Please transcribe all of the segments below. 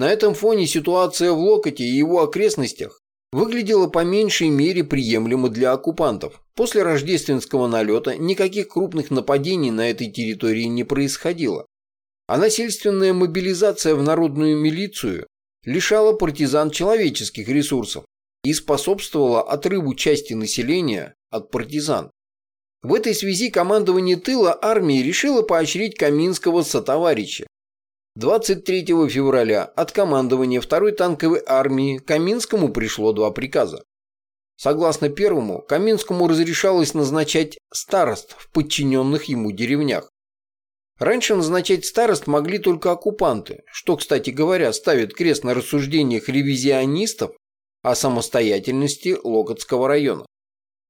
На этом фоне ситуация в Локоте и его окрестностях выглядела по меньшей мере приемлемо для оккупантов. После рождественского налета никаких крупных нападений на этой территории не происходило, а насильственная мобилизация в народную милицию лишала партизан человеческих ресурсов и способствовала отрыву части населения от партизан. В этой связи командование тыла армии решило поощрить Каминского сотоварища. 23 февраля от командования 2-й танковой армии Каминскому пришло два приказа. Согласно первому, Каминскому разрешалось назначать старост в подчиненных ему деревнях. Раньше назначать старост могли только оккупанты, что, кстати говоря, ставит крест на рассуждениях ревизионистов о самостоятельности Локотского района.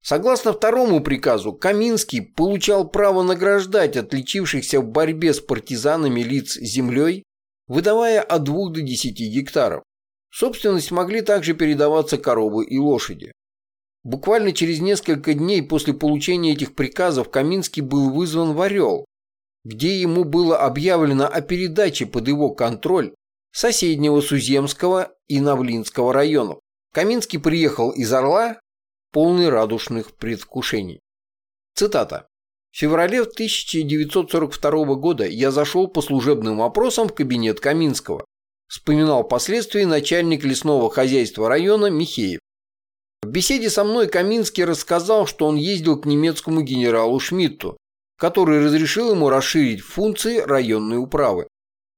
Согласно второму приказу, Каминский получал право награждать отличившихся в борьбе с партизанами лиц землей, выдавая от 2 до 10 гектаров. Собственность могли также передаваться коровы и лошади. Буквально через несколько дней после получения этих приказов Каминский был вызван в Орел, где ему было объявлено о передаче под его контроль соседнего Суземского и Навлинского районов. Каминский приехал из Орла, полный радушных предвкушений. Цитата. В феврале 1942 года я зашел по служебным вопросам в кабинет Каминского. Вспоминал впоследствии начальник лесного хозяйства района Михеев. В беседе со мной Каминский рассказал, что он ездил к немецкому генералу Шмидту, который разрешил ему расширить функции районной управы.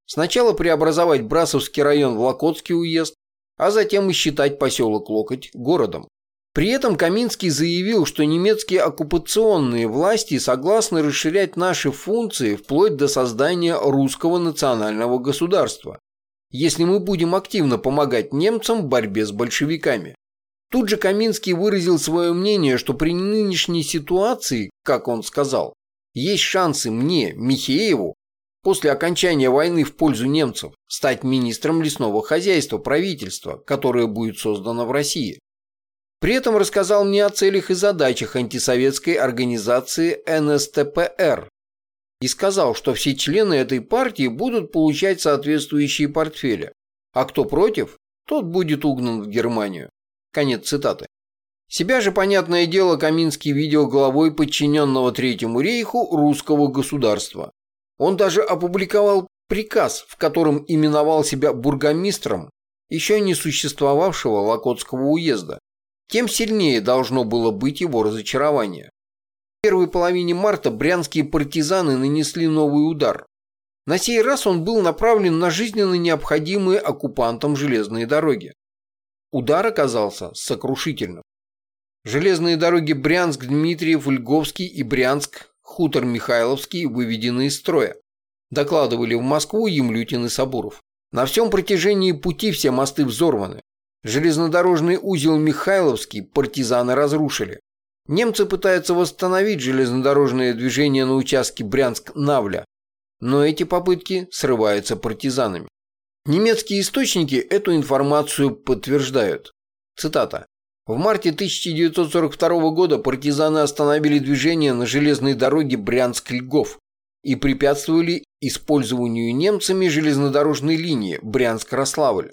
Сначала преобразовать Брасовский район в Локотский уезд, а затем и считать поселок Локоть городом. При этом Каминский заявил, что немецкие оккупационные власти согласны расширять наши функции вплоть до создания русского национального государства, если мы будем активно помогать немцам в борьбе с большевиками. Тут же Каминский выразил свое мнение, что при нынешней ситуации, как он сказал, есть шансы мне, Михееву, после окончания войны в пользу немцев, стать министром лесного хозяйства правительства, которое будет создано в России. При этом рассказал мне о целях и задачах антисоветской организации НСТПР и сказал, что все члены этой партии будут получать соответствующие портфели, а кто против, тот будет угнан в Германию. Конец цитаты. Себя же, понятное дело, Каминский видел главой подчиненного Третьему рейху русского государства. Он даже опубликовал приказ, в котором именовал себя бургомистром еще не существовавшего Локотского уезда, тем сильнее должно было быть его разочарование. В первой половине марта брянские партизаны нанесли новый удар. На сей раз он был направлен на жизненно необходимые оккупантам железные дороги. Удар оказался сокрушительным. Железные дороги Брянск, Дмитриев, Льговский и Брянск, Хутор Михайловский выведены из строя. Докладывали в Москву Емлютин и Сабуров. На всем протяжении пути все мосты взорваны. Железнодорожный узел Михайловский партизаны разрушили. Немцы пытаются восстановить железнодорожное движение на участке Брянск-Навля, но эти попытки срываются партизанами. Немецкие источники эту информацию подтверждают. Цитата. В марте 1942 года партизаны остановили движение на железной дороге Брянск-Льгов и препятствовали использованию немцами железнодорожной линии Брянск-Рославль.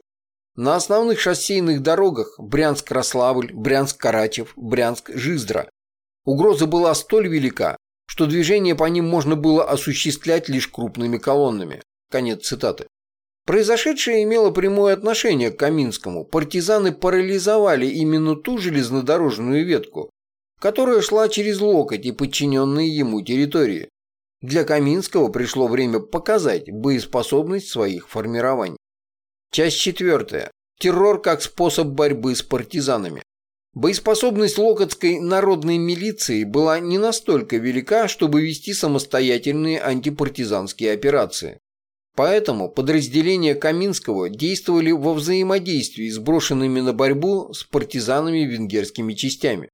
На основных шоссейных дорогах Брянск-Рославль, Брянск-Карачев, Брянск-Жиздра угроза была столь велика, что движение по ним можно было осуществлять лишь крупными колоннами. Конец цитаты. Произошедшее имело прямое отношение к Каминскому. Партизаны парализовали именно ту железнодорожную ветку, которая шла через локоть и подчиненные ему территории. Для Каминского пришло время показать боеспособность своих формирований. Часть четвертая. Террор как способ борьбы с партизанами. Боеспособность Локотской народной милиции была не настолько велика, чтобы вести самостоятельные антипартизанские операции. Поэтому подразделения Каминского действовали во взаимодействии с брошенными на борьбу с партизанами венгерскими частями.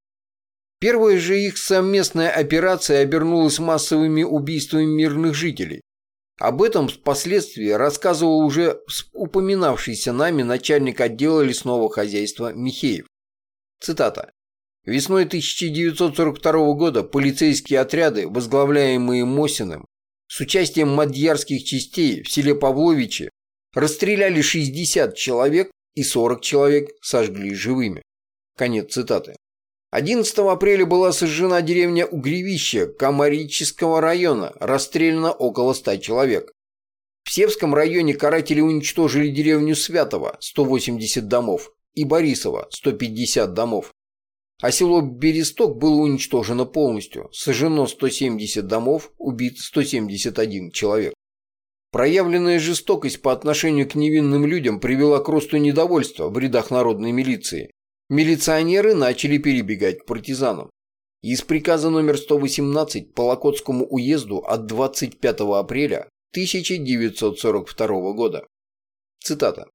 Первая же их совместная операция обернулась массовыми убийствами мирных жителей. Об этом впоследствии рассказывал уже упоминавшийся нами начальник отдела лесного хозяйства Михеев. Цитата. Весной 1942 года полицейские отряды, возглавляемые Мосиным, с участием мадьярских частей в селе Павловичи, расстреляли 60 человек и 40 человек сожгли живыми. Конец цитаты. 11 апреля была сожжена деревня Угревище Комарического района, расстреляно около 100 человек. В Севском районе каратели уничтожили деревню Святого, 180 домов, и Борисова, 150 домов. А село Бересток было уничтожено полностью, сожжено 170 домов, убит 171 человек. Проявленная жестокость по отношению к невинным людям привела к росту недовольства в рядах народной милиции. Милиционеры начали перебегать к партизанам. Из приказа номер 118 по Локотскому уезду от 25 апреля 1942 года. Цитата.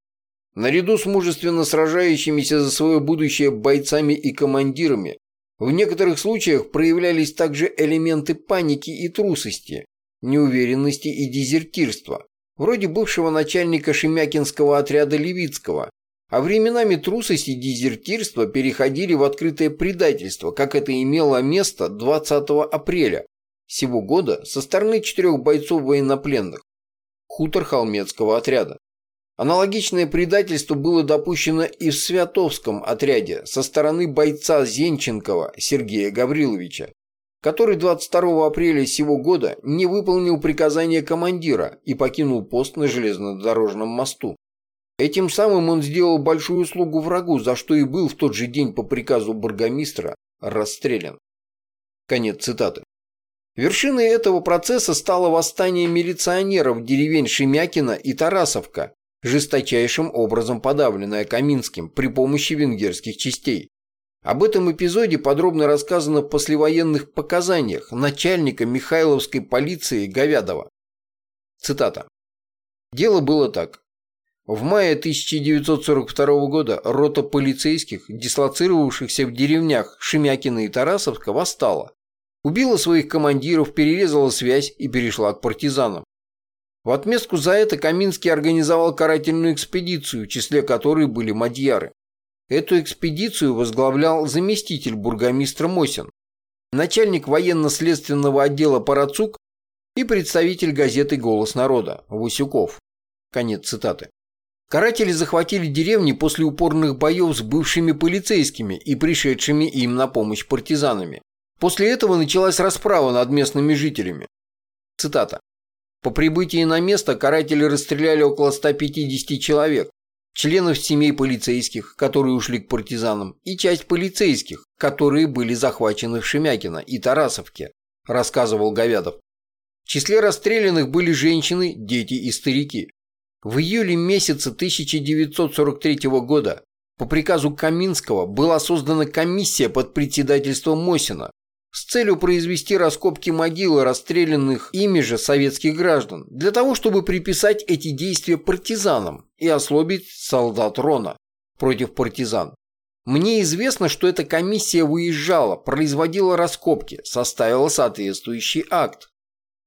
Наряду с мужественно сражающимися за свое будущее бойцами и командирами, в некоторых случаях проявлялись также элементы паники и трусости, неуверенности и дезертирства, вроде бывшего начальника Шемякинского отряда Левицкого, а временами трусость и дезертирство переходили в открытое предательство, как это имело место 20 апреля сего года со стороны четырех бойцов военнопленных, хутор Холмецкого отряда. Аналогичное предательство было допущено и в Святовском отряде со стороны бойца Зенченкова Сергея Гавриловича, который 22 апреля сего года не выполнил приказание командира и покинул пост на железнодорожном мосту. Этим самым он сделал большую услугу врагу, за что и был в тот же день по приказу бургомистра расстрелян. Конец цитаты. Вершиной этого процесса стало восстание милиционеров деревень Шемякина и Тарасовка, жесточайшим образом подавленное Каминским при помощи венгерских частей. Об этом эпизоде подробно рассказано в послевоенных показаниях начальника Михайловской полиции Говядова. Цитата. Дело было так. В мае 1942 года рота полицейских, дислоцировавшихся в деревнях Шемякина и Тарасовска, восстала. Убила своих командиров, перерезала связь и перешла к партизанам. В отместку за это Каминский организовал карательную экспедицию, в числе которой были мадьяры. Эту экспедицию возглавлял заместитель бургомистра Мосин, начальник военно-следственного отдела Парацук и представитель газеты «Голос народа» Васюков. Конец цитаты. Каратели захватили деревни после упорных боев с бывшими полицейскими и пришедшими им на помощь партизанами. После этого началась расправа над местными жителями. Цитата. По прибытии на место каратели расстреляли около 150 человек, членов семей полицейских, которые ушли к партизанам, и часть полицейских, которые были захвачены в Шемякино и Тарасовке, рассказывал Говядов. В числе расстрелянных были женщины, дети и старики. В июле месяца 1943 года по приказу Каминского была создана комиссия под председательством Мосина, с целью произвести раскопки могилы расстрелянных ими же советских граждан, для того, чтобы приписать эти действия партизанам и ослабить солдат Рона против партизан. Мне известно, что эта комиссия выезжала, производила раскопки, составила соответствующий акт,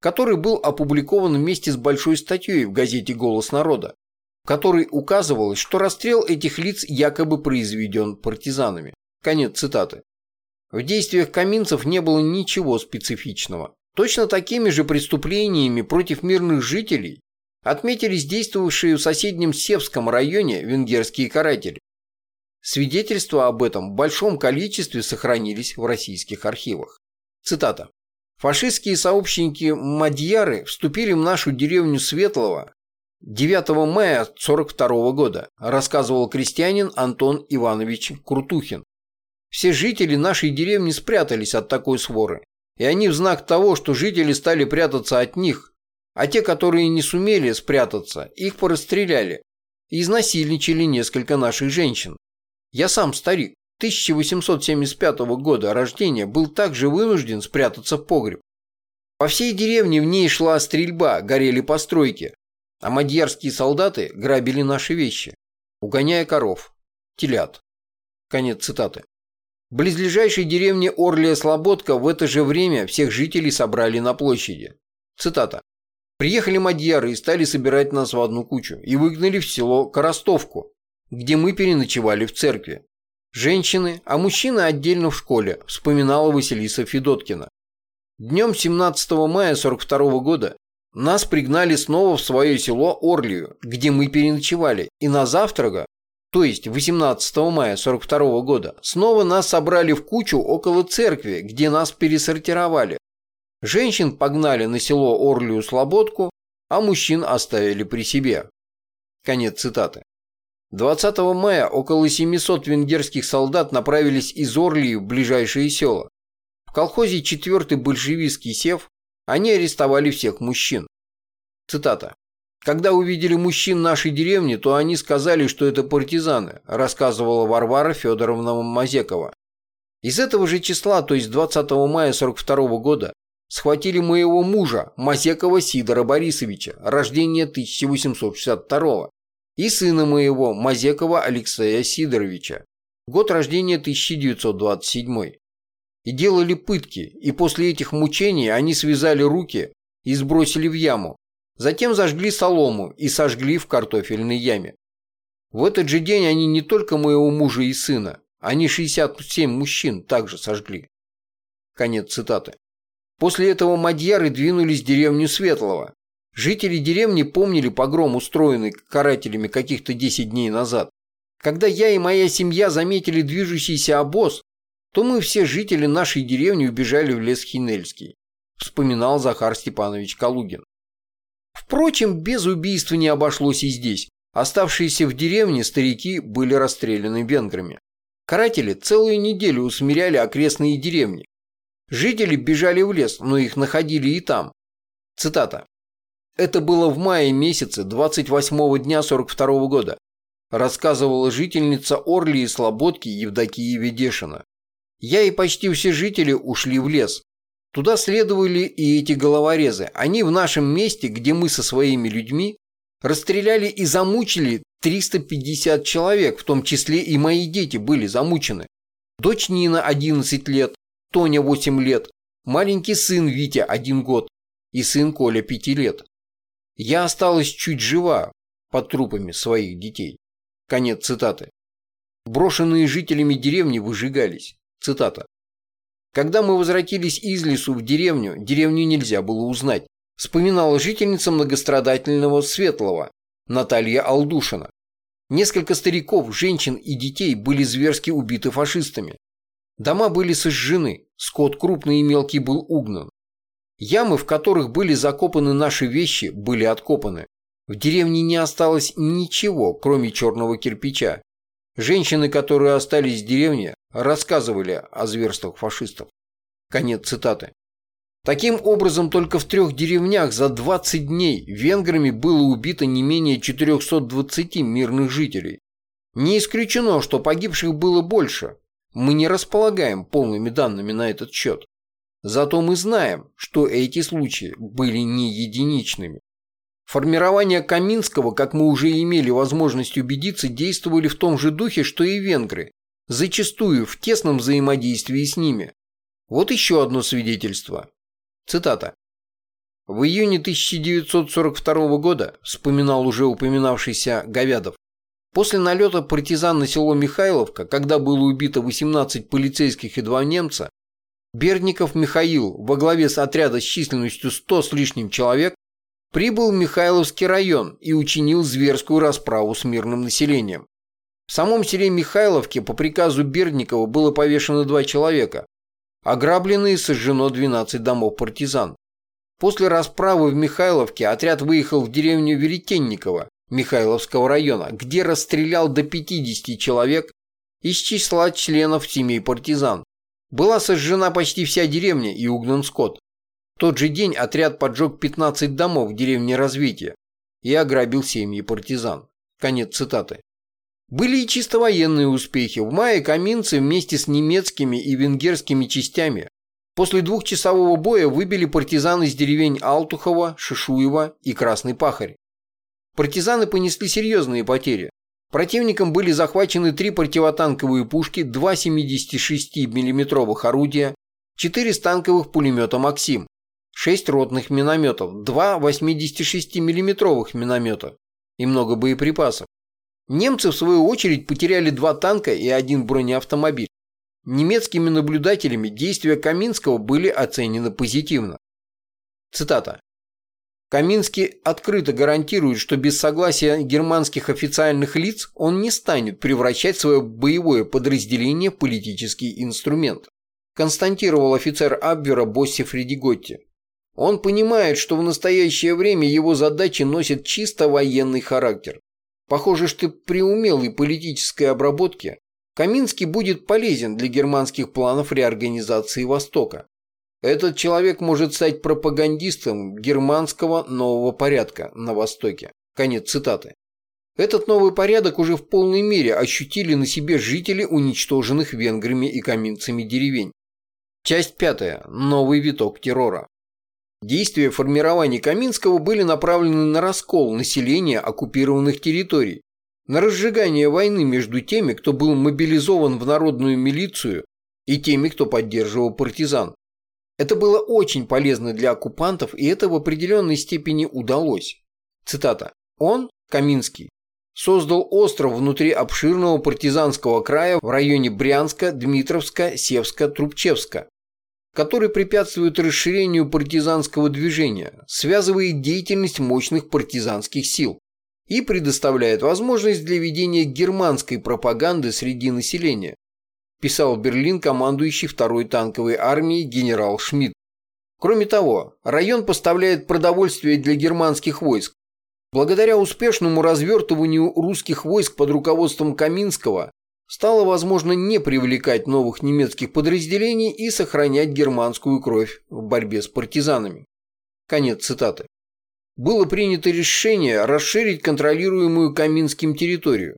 который был опубликован вместе с большой статьей в газете «Голос народа», в которой указывалось, что расстрел этих лиц якобы произведен партизанами. Конец цитаты. В действиях каминцев не было ничего специфичного. Точно такими же преступлениями против мирных жителей отметились действовавшие в соседнем Севском районе венгерские каратели. Свидетельства об этом в большом количестве сохранились в российских архивах. Цитата. «Фашистские сообщники Мадьяры вступили в нашу деревню Светлого 9 мая 1942 года», рассказывал крестьянин Антон Иванович Крутухин. Все жители нашей деревни спрятались от такой своры, и они в знак того, что жители стали прятаться от них, а те, которые не сумели спрятаться, их порастреляли и изнасильничали несколько наших женщин. Я сам старик, 1875 года рождения, был также вынужден спрятаться в погреб. По всей деревне в ней шла стрельба, горели постройки, а мадьярские солдаты грабили наши вещи, угоняя коров, телят. Конец цитаты. В близлежащей деревне Орлия-Слободка в это же время всех жителей собрали на площади. Цитата. «Приехали мадьяры и стали собирать нас в одну кучу и выгнали в село Коростовку, где мы переночевали в церкви. Женщины, а мужчины отдельно в школе», вспоминала Василиса Федоткина. Днем 17 мая 42 года нас пригнали снова в свое село Орлию, где мы переночевали, и на завтрака, то есть 18 мая 42 года, снова нас собрали в кучу около церкви, где нас пересортировали. Женщин погнали на село Орлию-Слободку, а мужчин оставили при себе. Конец цитаты. 20 мая около 700 венгерских солдат направились из Орлии в ближайшие села. В колхозе 4-й большевистский сев они арестовали всех мужчин. Цитата. «Когда увидели мужчин нашей деревни, то они сказали, что это партизаны», рассказывала Варвара Федоровна Мазекова. Из этого же числа, то есть 20 мая 42 года, схватили моего мужа, Мазекова Сидора Борисовича, рождения 1862 и сына моего, Мазекова Алексея Сидоровича, год рождения 1927. И делали пытки, и после этих мучений они связали руки и сбросили в яму. Затем зажгли солому и сожгли в картофельной яме. В этот же день они не только моего мужа и сына, они 67 мужчин также сожгли. Конец цитаты. После этого мадьяры двинулись в деревню Светлого, Жители деревни помнили погром, устроенный карателями каких-то 10 дней назад. Когда я и моя семья заметили движущийся обоз, то мы все жители нашей деревни убежали в лес Хинельский, вспоминал Захар Степанович Калугин. Впрочем, без убийства не обошлось и здесь. Оставшиеся в деревне старики были расстреляны венграми. Каратели целую неделю усмиряли окрестные деревни. Жители бежали в лес, но их находили и там. Цитата. Это было в мае месяце 28 дня 42 -го года, рассказывала жительница Орли и Слободки Евдокия Ведешина. Я и почти все жители ушли в лес. Туда следовали и эти головорезы. Они в нашем месте, где мы со своими людьми, расстреляли и замучили 350 человек, в том числе и мои дети были замучены. Дочь Нина 11 лет, Тоня 8 лет, маленький сын Витя 1 год и сын Коля 5 лет. Я осталась чуть жива под трупами своих детей. Конец цитаты. Брошенные жителями деревни выжигались. Цитата. Когда мы возвратились из лесу в деревню, деревню нельзя было узнать, вспоминала жительница многострадательного Светлого Наталья Алдушина. Несколько стариков, женщин и детей были зверски убиты фашистами. Дома были сожжены, скот крупный и мелкий был угнан. Ямы, в которых были закопаны наши вещи, были откопаны. В деревне не осталось ничего, кроме черного кирпича. Женщины, которые остались в деревне, рассказывали о зверствах фашистов. Конец цитаты. Таким образом, только в трех деревнях за 20 дней венграми было убито не менее 420 мирных жителей. Не исключено, что погибших было больше. Мы не располагаем полными данными на этот счет. Зато мы знаем, что эти случаи были не единичными. Формирование Каминского, как мы уже имели возможность убедиться, действовали в том же духе, что и венгры, зачастую в тесном взаимодействии с ними. Вот еще одно свидетельство. Цитата. В июне 1942 года, вспоминал уже упоминавшийся Говядов, после налета партизан на село Михайловка, когда было убито 18 полицейских и два немца, Берников Михаил во главе с отряда с численностью 100 с лишним человек прибыл в Михайловский район и учинил зверскую расправу с мирным населением. В самом селе Михайловке по приказу Бердникова было повешено два человека. Ограблено и сожжено 12 домов партизан. После расправы в Михайловке отряд выехал в деревню Веретенниково Михайловского района, где расстрелял до 50 человек из числа членов семей партизан. Была сожжена почти вся деревня и угнан скот. В тот же день отряд поджег 15 домов в деревне Развития и ограбил семьи партизан. Конец цитаты. Были и чисто военные успехи. В мае каминцы вместе с немецкими и венгерскими частями после двухчасового боя выбили партизан из деревень Алтухова, Шишуева и Красный Пахарь. Партизаны понесли серьезные потери. Противником были захвачены три противотанковые пушки, два 76 миллиметровых орудия, четыре станковых пулемета «Максим», шесть ротных минометов, два 86 миллиметровых миномета и много боеприпасов. Немцы, в свою очередь, потеряли два танка и один бронеавтомобиль. Немецкими наблюдателями действия Каминского были оценены позитивно. Цитата. Каминский открыто гарантирует, что без согласия германских официальных лиц он не станет превращать свое боевое подразделение в политический инструмент. Константировал офицер Абвера Босси Фредиготти. Он понимает, что в настоящее время его задачи носят чисто военный характер. Похоже, что при умелой политической обработке Каминский будет полезен для германских планов реорганизации Востока. Этот человек может стать пропагандистом германского нового порядка на Востоке. Конец цитаты. Этот новый порядок уже в полной мере ощутили на себе жители уничтоженных венграми и каминцами деревень. Часть пятая. Новый виток террора. Действия формирования Каминского были направлены на раскол населения оккупированных территорий, на разжигание войны между теми, кто был мобилизован в народную милицию, и теми, кто поддерживал партизан. Это было очень полезно для оккупантов, и это в определенной степени удалось. Цитата. «Он, Каминский, создал остров внутри обширного партизанского края в районе Брянска, Дмитровска, Севска, Трубчевска, который препятствует расширению партизанского движения, связывает деятельность мощных партизанских сил и предоставляет возможность для ведения германской пропаганды среди населения, писал Берлин командующий второй танковой армией генерал Шмидт. Кроме того, район поставляет продовольствие для германских войск. Благодаря успешному развертыванию русских войск под руководством Каминского стало возможно не привлекать новых немецких подразделений и сохранять германскую кровь в борьбе с партизанами. Конец цитаты. Было принято решение расширить контролируемую Каминским территорию.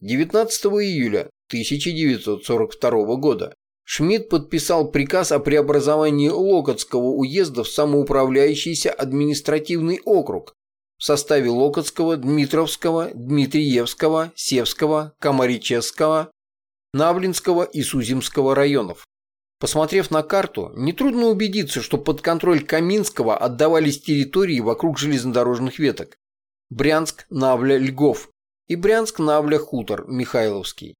19 июля 1942 года Шмидт подписал приказ о преобразовании Локотского уезда в самоуправляющийся административный округ в составе Локотского, Дмитровского, Дмитриевского, Севского, Комаричевского, Навлинского и Сузимского районов. Посмотрев на карту, нетрудно убедиться, что под контроль Каминского отдавались территории вокруг железнодорожных веток. Брянск, Навля, Льгов и Брянск, Навля, Хутор, Михайловский.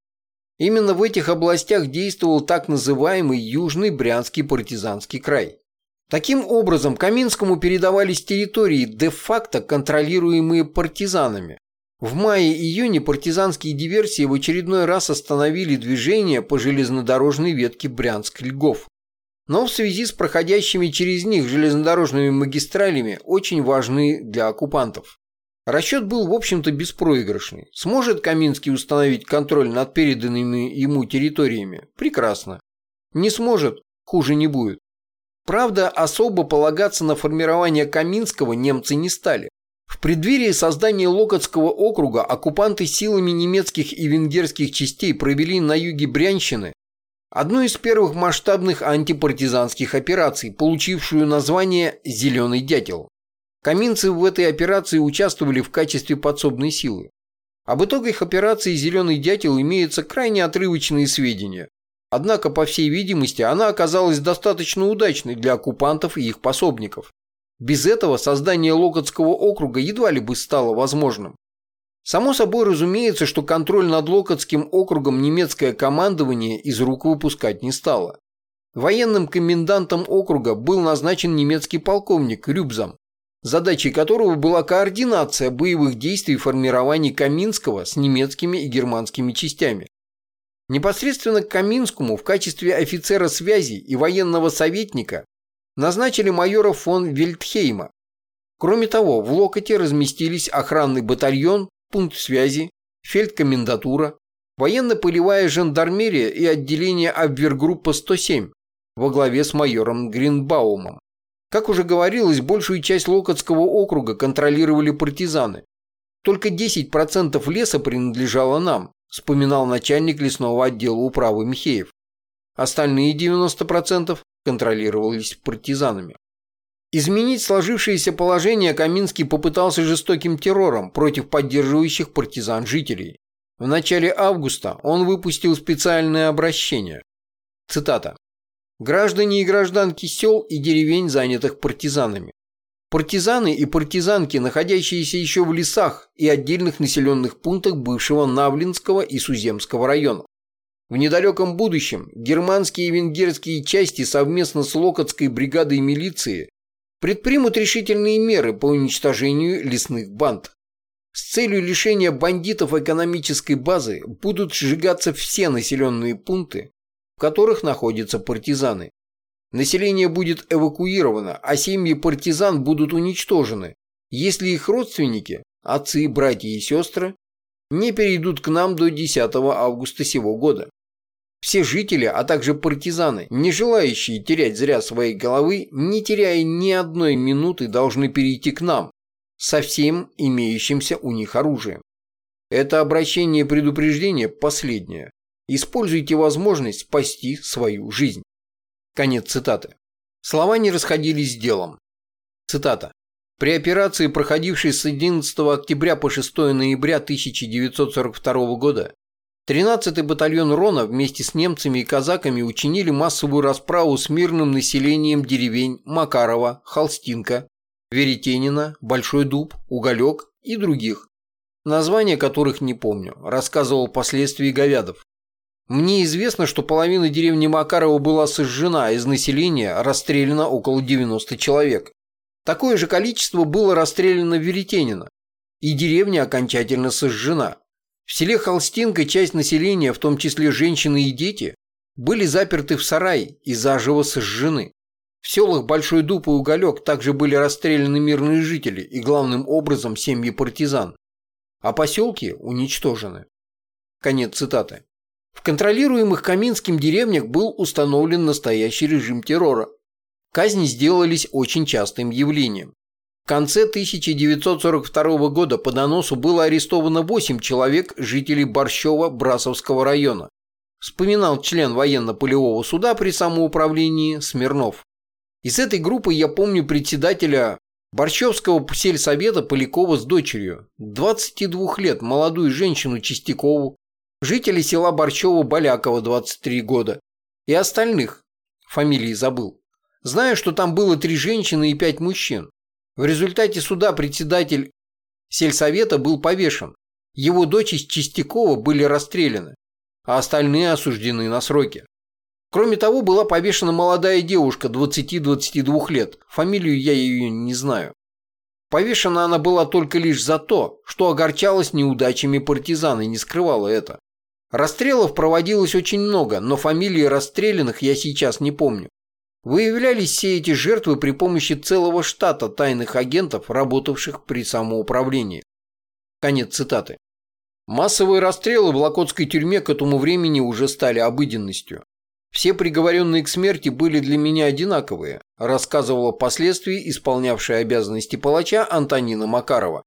Именно в этих областях действовал так называемый Южный Брянский партизанский край. Таким образом, Каминскому передавались территории, де-факто контролируемые партизанами. В мае-июне партизанские диверсии в очередной раз остановили движение по железнодорожной ветке Брянск-Льгов. Но в связи с проходящими через них железнодорожными магистралями очень важны для оккупантов. Расчет был, в общем-то, беспроигрышный. Сможет Каминский установить контроль над переданными ему территориями? Прекрасно. Не сможет? Хуже не будет. Правда, особо полагаться на формирование Каминского немцы не стали. В преддверии создания Локотского округа оккупанты силами немецких и венгерских частей провели на юге Брянщины одну из первых масштабных антипартизанских операций, получившую название «Зеленый дятел». Каминцы в этой операции участвовали в качестве подсобной силы. Об итогах операции «Зеленый дятел» имеются крайне отрывочные сведения. Однако, по всей видимости, она оказалась достаточно удачной для оккупантов и их пособников. Без этого создание Локотского округа едва ли бы стало возможным. Само собой разумеется, что контроль над Локотским округом немецкое командование из рук выпускать не стало. Военным комендантом округа был назначен немецкий полковник Рюбзам, задачей которого была координация боевых действий формирования Каминского с немецкими и германскими частями. Непосредственно к Каминскому в качестве офицера связи и военного советника назначили майора фон Вильдхейма. Кроме того, в Локоте разместились охранный батальон, пункт связи, фельдкомендатура, военно-полевая жандармерия и отделение Абвергруппа 107 во главе с майором Гринбаумом. Как уже говорилось, большую часть Локотского округа контролировали партизаны. Только 10% леса принадлежало нам, вспоминал начальник лесного отдела управы Михеев. Остальные 90% контролировались партизанами. Изменить сложившееся положение Каминский попытался жестоким террором против поддерживающих партизан жителей. В начале августа он выпустил специальное обращение. Цитата. Граждане и гражданки сел и деревень, занятых партизанами. Партизаны и партизанки, находящиеся еще в лесах и отдельных населенных пунктах бывшего Навлинского и Суземского районов. В недалеком будущем германские и венгерские части совместно с Локотской бригадой милиции предпримут решительные меры по уничтожению лесных банд. С целью лишения бандитов экономической базы будут сжигаться все населенные пункты, в которых находятся партизаны. Население будет эвакуировано, а семьи партизан будут уничтожены, если их родственники, отцы, братья и сестры, не перейдут к нам до 10 августа сего года. Все жители, а также партизаны, не желающие терять зря своей головы, не теряя ни одной минуты, должны перейти к нам, со всем имеющимся у них оружием. Это обращение и предупреждение последнее. Используйте возможность спасти свою жизнь. Конец цитаты. Слова не расходились с делом. Цитата. При операции, проходившей с 11 октября по 6 ноября 1942 года, 13-й батальон Рона вместе с немцами и казаками учинили массовую расправу с мирным населением деревень Макарова, Холстинка, Веретенина, Большой Дуб, Уголек и других, названия которых не помню, рассказывал впоследствии Говядов. Мне известно, что половина деревни Макарова была сожжена, из населения расстреляно около 90 человек. Такое же количество было расстреляно в Веретенино, и деревня окончательно сожжена. В селе Холстинка часть населения, в том числе женщины и дети, были заперты в сарай и заживо сожжены. В селах Большой Дуб и Уголек также были расстреляны мирные жители и главным образом семьи партизан, а поселки уничтожены. Конец цитаты. В контролируемых Каминским деревнях был установлен настоящий режим террора. Казни сделались очень частым явлением. В конце 1942 года по доносу было арестовано 8 человек, жителей Борщева-Брасовского района. Вспоминал член военно-полевого суда при самоуправлении Смирнов. Из этой группы я помню председателя Борщевского сельсовета Полякова с дочерью, 22 лет, молодую женщину Чистякову, жителей села Борчева-Балякова, 23 года, и остальных, фамилии забыл. Знаю, что там было три женщины и пять мужчин. В результате суда председатель сельсовета был повешен. Его дочь из Чистякова были расстреляны, а остальные осуждены на сроки. Кроме того, была повешена молодая девушка 20-22 лет, фамилию я ее не знаю. Повешена она была только лишь за то, что огорчалась неудачами партизан и не скрывала это. Расстрелов проводилось очень много, но фамилии расстрелянных я сейчас не помню. Выявлялись все эти жертвы при помощи целого штата тайных агентов, работавших при самоуправлении. Конец цитаты. Массовые расстрелы в Локотской тюрьме к этому времени уже стали обыденностью. Все приговоренные к смерти были для меня одинаковые, рассказывала впоследствии исполнявшая обязанности палача Антонина Макарова.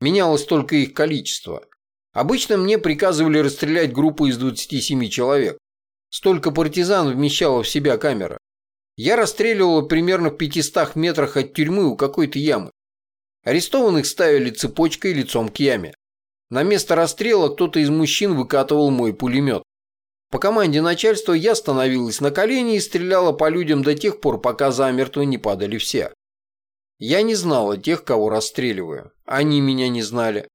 Менялось только их количество. Обычно мне приказывали расстрелять группу из 27 человек. Столько партизан вмещала в себя камера. Я расстреливала примерно в 500 метрах от тюрьмы у какой-то ямы. Арестованных ставили цепочкой лицом к яме. На место расстрела кто-то из мужчин выкатывал мой пулемет. По команде начальства я становилась на колени и стреляла по людям до тех пор, пока замертво не падали все. Я не знала тех, кого расстреливаю. Они меня не знали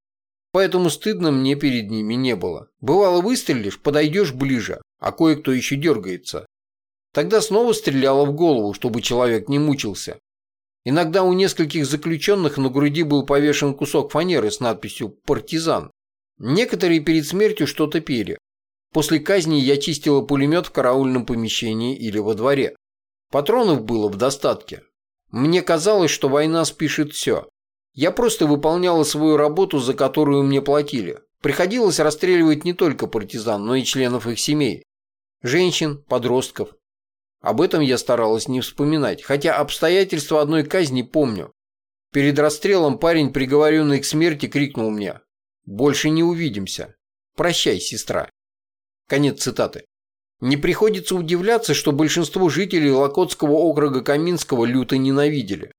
поэтому стыдно мне перед ними не было. Бывало, выстрелишь, подойдешь ближе, а кое-кто еще дергается. Тогда снова стреляла в голову, чтобы человек не мучился. Иногда у нескольких заключенных на груди был повешен кусок фанеры с надписью «Партизан». Некоторые перед смертью что-то пели. После казни я чистила пулемет в караульном помещении или во дворе. Патронов было в достатке. Мне казалось, что война спишет все. Я просто выполняла свою работу, за которую мне платили. Приходилось расстреливать не только партизан, но и членов их семей. Женщин, подростков. Об этом я старалась не вспоминать, хотя обстоятельства одной казни помню. Перед расстрелом парень, приговоренный к смерти, крикнул мне «Больше не увидимся. Прощай, сестра». Конец цитаты. Не приходится удивляться, что большинство жителей Локотского округа Каминского люто ненавидели.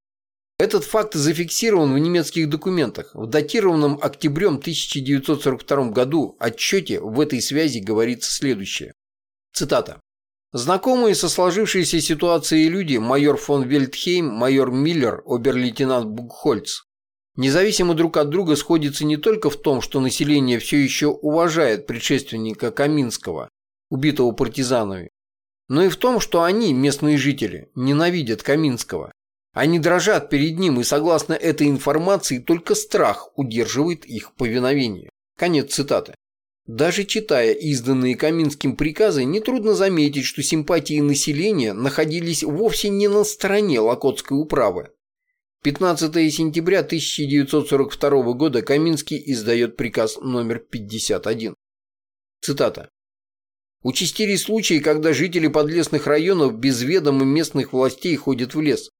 Этот факт зафиксирован в немецких документах. В датированном октябрем 1942 году отчете в этой связи говорится следующее. Цитата. Знакомые со сложившейся ситуацией люди, майор фон Вельтхейм, майор Миллер, обер-лейтенант Букхольц, независимо друг от друга сходятся не только в том, что население все еще уважает предшественника Каминского, убитого партизанами, но и в том, что они, местные жители, ненавидят Каминского Они дрожат перед ним, и согласно этой информации только страх удерживает их повиновение. Конец цитаты. Даже читая изданные Каминским приказы, нетрудно заметить, что симпатии населения находились вовсе не на стороне Локотской управы. 15 сентября 1942 года Каминский издает приказ номер 51. Цитата. Участились случаи, когда жители подлесных районов без ведома местных властей ходят в лес.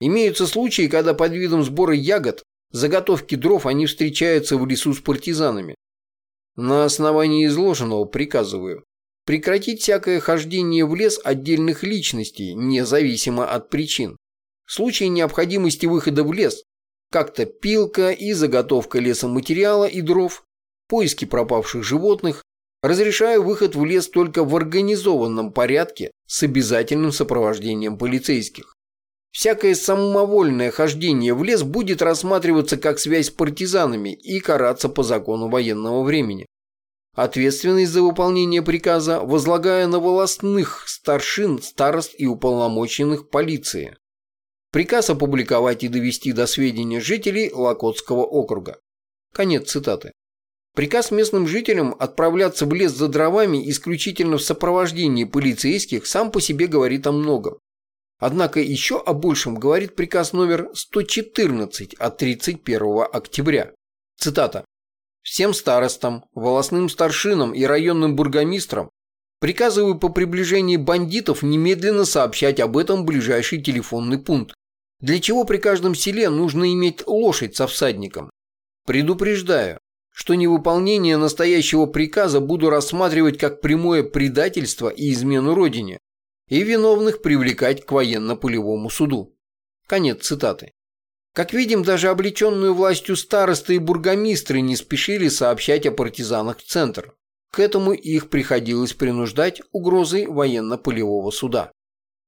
Имеются случаи, когда под видом сбора ягод, заготовки дров они встречаются в лесу с партизанами. На основании изложенного приказываю прекратить всякое хождение в лес отдельных личностей, независимо от причин. В случае необходимости выхода в лес, как-то пилка и заготовка лесоматериала и дров, поиски пропавших животных, разрешаю выход в лес только в организованном порядке с обязательным сопровождением полицейских. Всякое самовольное хождение в лес будет рассматриваться как связь с партизанами и караться по закону военного времени. Ответственность за выполнение приказа возлагая на волостных старшин, старост и уполномоченных полиции. Приказ опубликовать и довести до сведения жителей Локотского округа. Конец цитаты. Приказ местным жителям отправляться в лес за дровами исключительно в сопровождении полицейских сам по себе говорит о многом. Однако еще о большем говорит приказ номер 114 от 31 октября. Цитата. «Всем старостам, волосным старшинам и районным бургомистрам приказываю по приближении бандитов немедленно сообщать об этом ближайший телефонный пункт, для чего при каждом селе нужно иметь лошадь со всадником. Предупреждаю, что невыполнение настоящего приказа буду рассматривать как прямое предательство и измену Родине, и виновных привлекать к военно-полевому суду. Конец цитаты. Как видим, даже облеченную властью старосты и бургомистры не спешили сообщать о партизанах в центр. К этому их приходилось принуждать угрозой военно-полевого суда.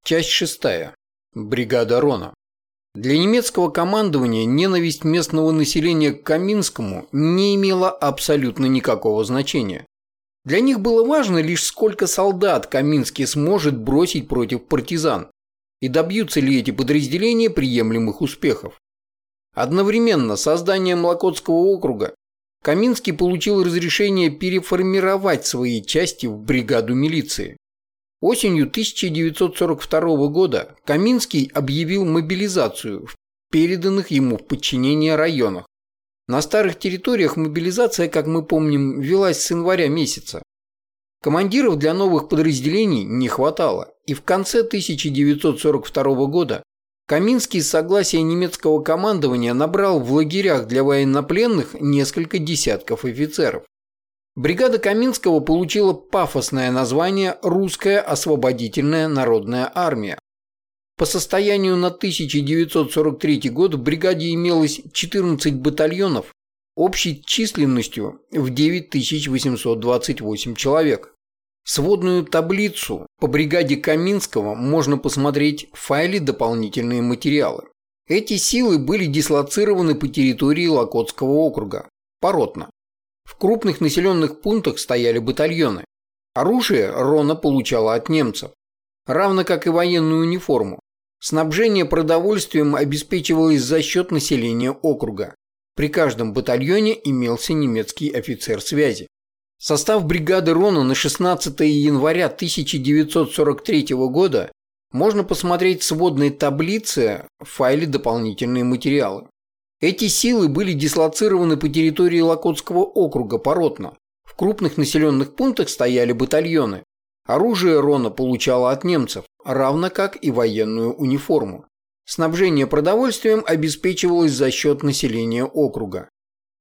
Часть шестая. Бригада Рона. Для немецкого командования ненависть местного населения к Каминскому не имела абсолютно никакого значения. Для них было важно лишь сколько солдат Каминский сможет бросить против партизан и добьются ли эти подразделения приемлемых успехов. Одновременно с созданием Локотского округа Каминский получил разрешение переформировать свои части в бригаду милиции. Осенью 1942 года Каминский объявил мобилизацию в переданных ему в подчинение районах, на старых территориях мобилизация, как мы помним, велась с января месяца. Командиров для новых подразделений не хватало, и в конце 1942 года Каминский с согласия немецкого командования набрал в лагерях для военнопленных несколько десятков офицеров. Бригада Каминского получила пафосное название «Русская освободительная народная армия». По состоянию на 1943 год в бригаде имелось 14 батальонов общей численностью в 9828 человек. Сводную таблицу по бригаде Каминского можно посмотреть в файле «Дополнительные материалы». Эти силы были дислоцированы по территории Локотского округа, поротно. В крупных населенных пунктах стояли батальоны. Оружие Рона получала от немцев, равно как и военную униформу. Снабжение продовольствием обеспечивалось за счет населения округа. При каждом батальоне имелся немецкий офицер связи. Состав бригады Рона на 16 января 1943 года можно посмотреть в сводной таблице в файле «Дополнительные материалы». Эти силы были дислоцированы по территории Локотского округа поротно. В крупных населенных пунктах стояли батальоны. Оружие Рона получало от немцев, равно как и военную униформу. Снабжение продовольствием обеспечивалось за счет населения округа.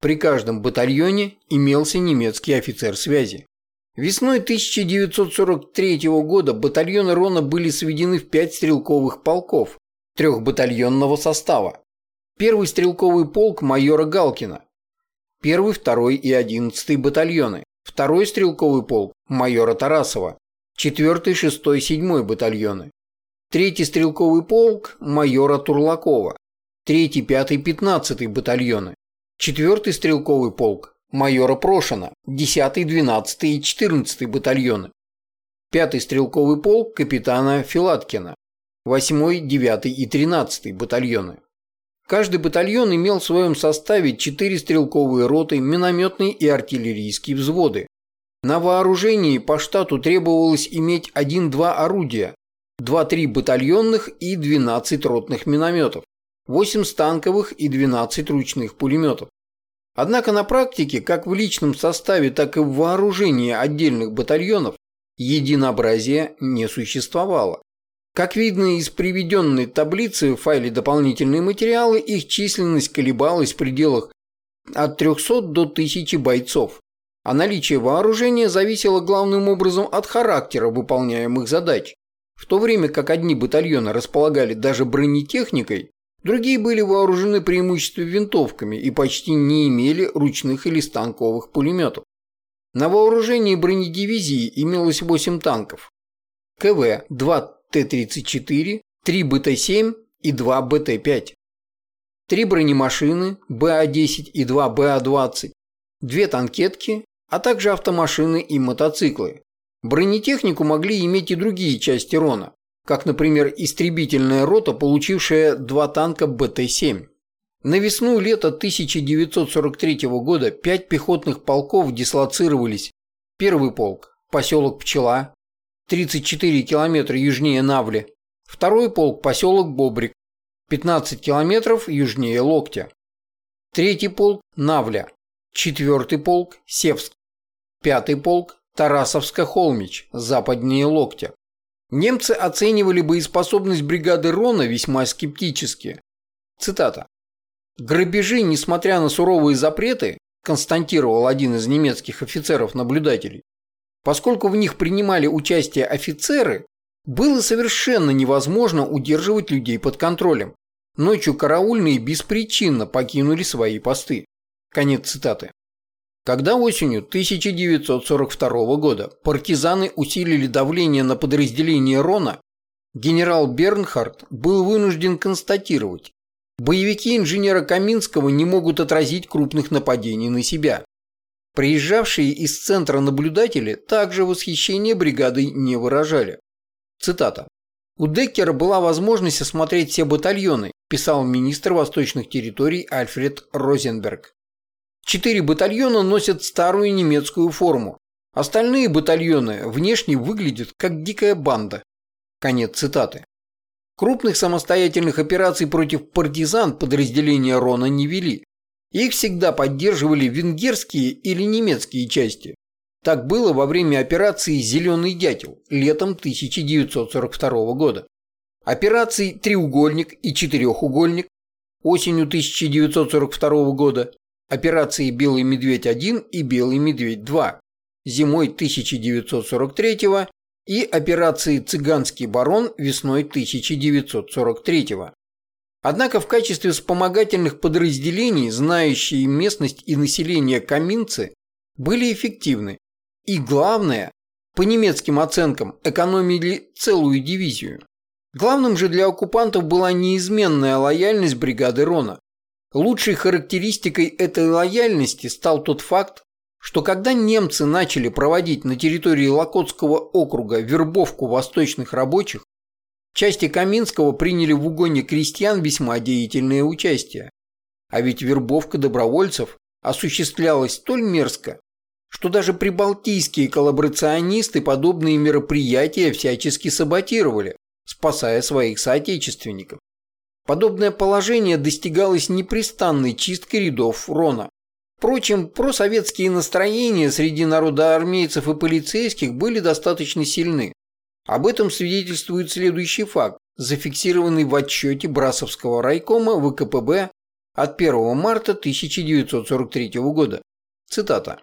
При каждом батальоне имелся немецкий офицер связи. Весной 1943 года батальоны Рона были сведены в пять стрелковых полков трехбатальонного состава. Первый стрелковый полк майора Галкина, первый, второй и одиннадцатый батальоны, второй стрелковый полк майора Тарасова, 4-й, 6-й, 7-й батальоны, 3-й стрелковый полк майора Турлакова, 3-й, 5-й, 15-й батальоны, 4-й стрелковый полк майора Прошина, 10-й, 12-й и 14-й батальоны, 5-й стрелковый полк капитана Филаткина, 8, 9 и 13 батальоны. Каждый батальон имел в своем составе 4 стрелковые роты, минометные и артиллерийские взводы. На вооружении по штату требовалось иметь 1-2 орудия, 2-3 батальонных и 12 ротных минометов, 8 станковых и 12 ручных пулеметов. Однако на практике, как в личном составе, так и в вооружении отдельных батальонов, единообразия не существовало. Как видно из приведенной таблицы в файле «Дополнительные материалы», их численность колебалась в пределах от 300 до 1000 бойцов, а наличие вооружения зависело главным образом от характера выполняемых задач. В то время как одни батальоны располагали даже бронетехникой, другие были вооружены преимущественно винтовками и почти не имели ручных или станковых пулеметов. На вооружении бронедивизии имелось 8 танков. КВ 2 Т-34, 3 БТ-7 и 2 БТ-5. Три бронемашины БА-10 и 2 БА-20, две танкетки, а также автомашины и мотоциклы. Бронетехнику могли иметь и другие части Рона, как, например, истребительная рота, получившая два танка БТ-7. На весну-лето 1943 года пять пехотных полков дислоцировались. Первый полк – поселок Пчела, 34 километра южнее Навли. Второй полк – поселок Бобрик, 15 километров южнее Локтя. Третий полк – Навля. Четвертый полк – Севск. Пятый полк – Тарасовско-Холмич, западнее Локтя. Немцы оценивали боеспособность бригады Рона весьма скептически. Цитата. «Грабежи, несмотря на суровые запреты, констатировал один из немецких офицеров-наблюдателей, Поскольку в них принимали участие офицеры, было совершенно невозможно удерживать людей под контролем. Ночью караульные беспричинно покинули свои посты. Конец цитаты. Когда осенью 1942 года партизаны усилили давление на подразделение Рона, генерал Бернхард был вынужден констатировать, боевики инженера Каминского не могут отразить крупных нападений на себя. Приезжавшие из центра наблюдатели также восхищение бригадой не выражали. Цитата. «У Деккера была возможность осмотреть все батальоны», писал министр восточных территорий Альфред Розенберг. Четыре батальона носят старую немецкую форму. Остальные батальоны внешне выглядят как дикая банда. Конец цитаты. Крупных самостоятельных операций против партизан подразделения Рона не вели. Их всегда поддерживали венгерские или немецкие части. Так было во время операции «Зеленый дятел» летом 1942 года. Операции «Треугольник» и «Четырехугольник» осенью 1942 года, операции «Белый медведь-1» и «Белый медведь-2» зимой 1943 и операции «Цыганский барон» весной 1943 Однако в качестве вспомогательных подразделений, знающие местность и население каминцы, были эффективны. И главное, по немецким оценкам, экономили целую дивизию. Главным же для оккупантов была неизменная лояльность бригады Рона. Лучшей характеристикой этой лояльности стал тот факт, что когда немцы начали проводить на территории Локотского округа вербовку восточных рабочих, Части Каминского приняли в угоне крестьян весьма деятельное участие. А ведь вербовка добровольцев осуществлялась столь мерзко, что даже прибалтийские коллаборационисты подобные мероприятия всячески саботировали, спасая своих соотечественников. Подобное положение достигалось непрестанной чисткой рядов Рона. Впрочем, просоветские настроения среди народоармейцев и полицейских были достаточно сильны. Об этом свидетельствует следующий факт, зафиксированный в отчете Брасовского райкома ВКПБ от 1 марта 1943 года. Цитата.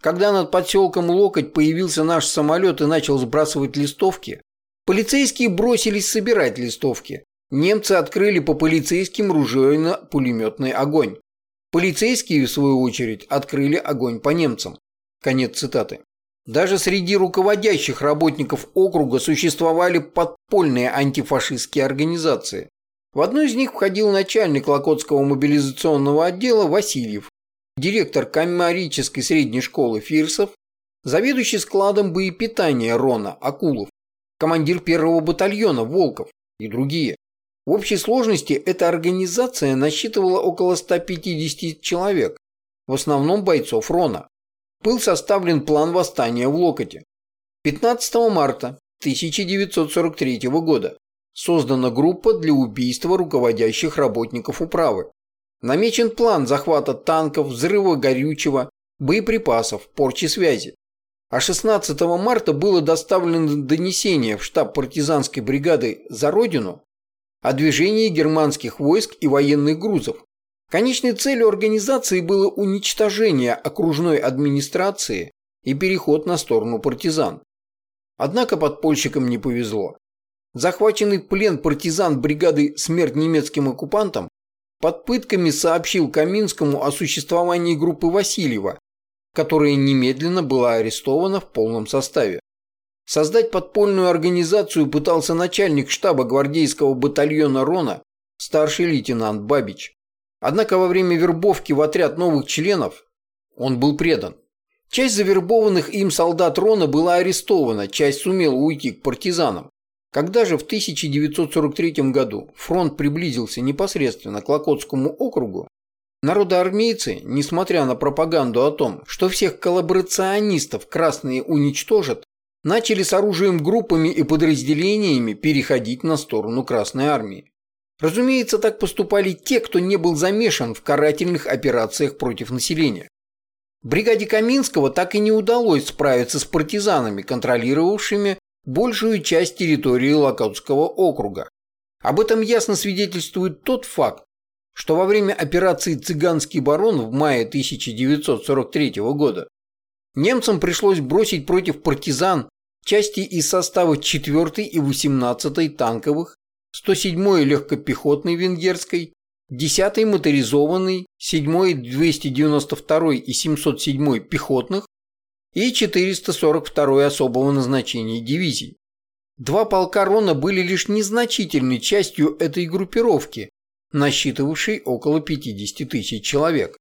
Когда над подселком Локоть появился наш самолет и начал сбрасывать листовки, полицейские бросились собирать листовки. Немцы открыли по полицейским ружейно-пулеметный огонь. Полицейские, в свою очередь, открыли огонь по немцам. Конец цитаты. Даже среди руководящих работников округа существовали подпольные антифашистские организации. В одну из них входил начальник Локотского мобилизационного отдела Васильев, директор коммерческой средней школы Фирсов, заведующий складом боепитания Рона Акулов, командир первого батальона Волков и другие. В общей сложности эта организация насчитывала около 150 человек, в основном бойцов Рона. Был составлен план восстания в Локоте. 15 марта 1943 года создана группа для убийства руководящих работников управы. Намечен план захвата танков, взрыва горючего, боеприпасов, порчи связи. А 16 марта было доставлено донесение в штаб партизанской бригады «За Родину» о движении германских войск и военных грузов. Конечной целью организации было уничтожение окружной администрации и переход на сторону партизан. Однако подпольщикам не повезло. Захваченный в плен партизан бригады «Смерть немецким оккупантам» под пытками сообщил Каминскому о существовании группы Васильева, которая немедленно была арестована в полном составе. Создать подпольную организацию пытался начальник штаба гвардейского батальона Рона, старший лейтенант Бабич. Однако во время вербовки в отряд новых членов он был предан. Часть завербованных им солдат Рона была арестована, часть сумела уйти к партизанам. Когда же в 1943 году фронт приблизился непосредственно к Локотскому округу, народоармейцы, несмотря на пропаганду о том, что всех коллаборационистов красные уничтожат, начали с оружием группами и подразделениями переходить на сторону Красной Армии. Разумеется, так поступали те, кто не был замешан в карательных операциях против населения. Бригаде Каминского так и не удалось справиться с партизанами, контролировавшими большую часть территории Локотского округа. Об этом ясно свидетельствует тот факт, что во время операции «Цыганский барон» в мае 1943 года немцам пришлось бросить против партизан части из состава 4 и 18 танковых, 107-й легкопехотной венгерской, 10-й моторизованной, 7-й 292 и 707 пехотных и 442 особого назначения дивизий. Два полка Рона были лишь незначительной частью этой группировки, насчитывавшей около 50 тысяч человек.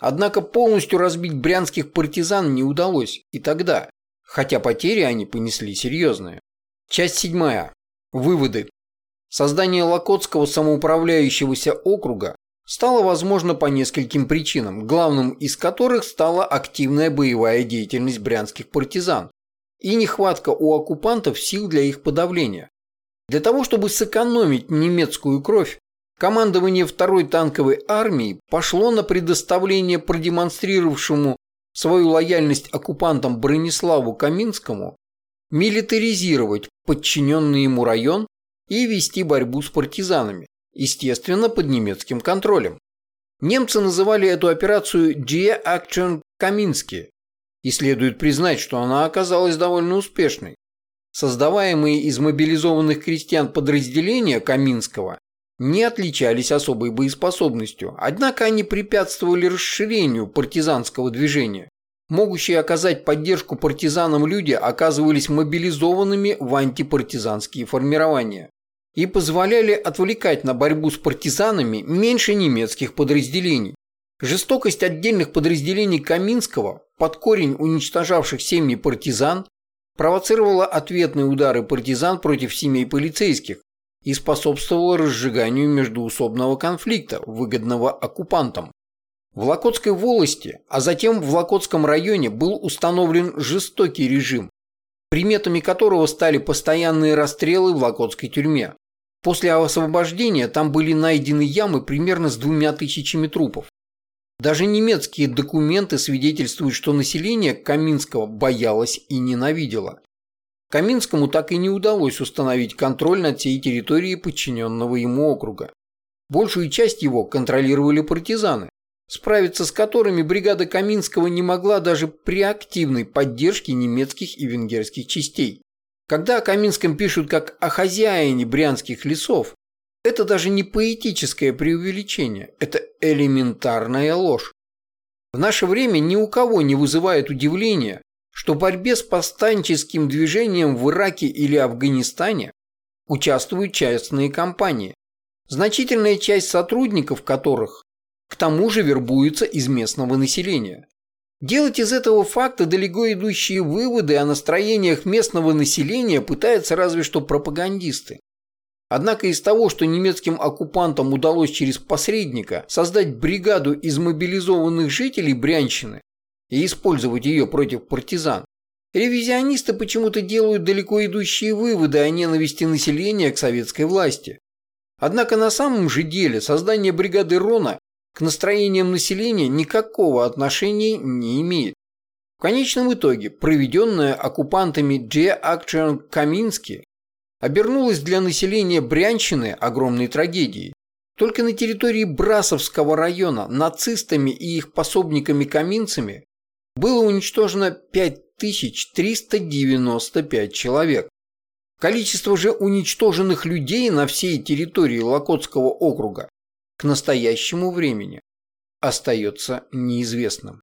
Однако полностью разбить брянских партизан не удалось и тогда, хотя потери они понесли серьезные. Часть седьмая. Выводы. Создание Локотского самоуправляющегося округа стало возможно по нескольким причинам, главным из которых стала активная боевая деятельность брянских партизан и нехватка у оккупантов сил для их подавления. Для того, чтобы сэкономить немецкую кровь, командование второй танковой армии пошло на предоставление продемонстрировавшему свою лояльность оккупантам Брониславу Каминскому милитаризировать подчиненный ему район и вести борьбу с партизанами, естественно, под немецким контролем. Немцы называли эту операцию «Die Action Камински», и следует признать, что она оказалась довольно успешной. Создаваемые из мобилизованных крестьян подразделения Каминского не отличались особой боеспособностью, однако они препятствовали расширению партизанского движения. Могущие оказать поддержку партизанам люди оказывались мобилизованными в антипартизанские формирования и позволяли отвлекать на борьбу с партизанами меньше немецких подразделений. Жестокость отдельных подразделений Каминского, под корень уничтожавших семьи партизан, провоцировала ответные удары партизан против семей полицейских, и способствовало разжиганию междуусобного конфликта, выгодного оккупантам. В Локотской волости, а затем в Локотском районе был установлен жестокий режим, приметами которого стали постоянные расстрелы в Локотской тюрьме. После освобождения там были найдены ямы примерно с двумя тысячами трупов. Даже немецкие документы свидетельствуют, что население Каминского боялось и ненавидело. Каминскому так и не удалось установить контроль над всей территорией подчиненного ему округа. Большую часть его контролировали партизаны, справиться с которыми бригада Каминского не могла даже при активной поддержке немецких и венгерских частей. Когда о Каминском пишут как о хозяине брянских лесов, это даже не поэтическое преувеличение, это элементарная ложь. В наше время ни у кого не вызывает удивления, что в борьбе с повстанческим движением в Ираке или Афганистане участвуют частные компании, значительная часть сотрудников которых к тому же вербуются из местного населения. Делать из этого факта далеко идущие выводы о настроениях местного населения пытаются разве что пропагандисты. Однако из того, что немецким оккупантам удалось через посредника создать бригаду из мобилизованных жителей Брянщины и использовать ее против партизан, ревизионисты почему-то делают далеко идущие выводы о ненависти населения к советской власти. Однако на самом же деле создание бригады Рона к настроениям населения никакого отношения не имеет. В конечном итоге проведенная оккупантами Дже Акчен Камински обернулась для населения Брянщины огромной трагедией. Только на территории Брасовского района нацистами и их пособниками-каминцами было уничтожено 5395 человек. Количество же уничтоженных людей на всей территории Локотского округа к настоящему времени остается неизвестным.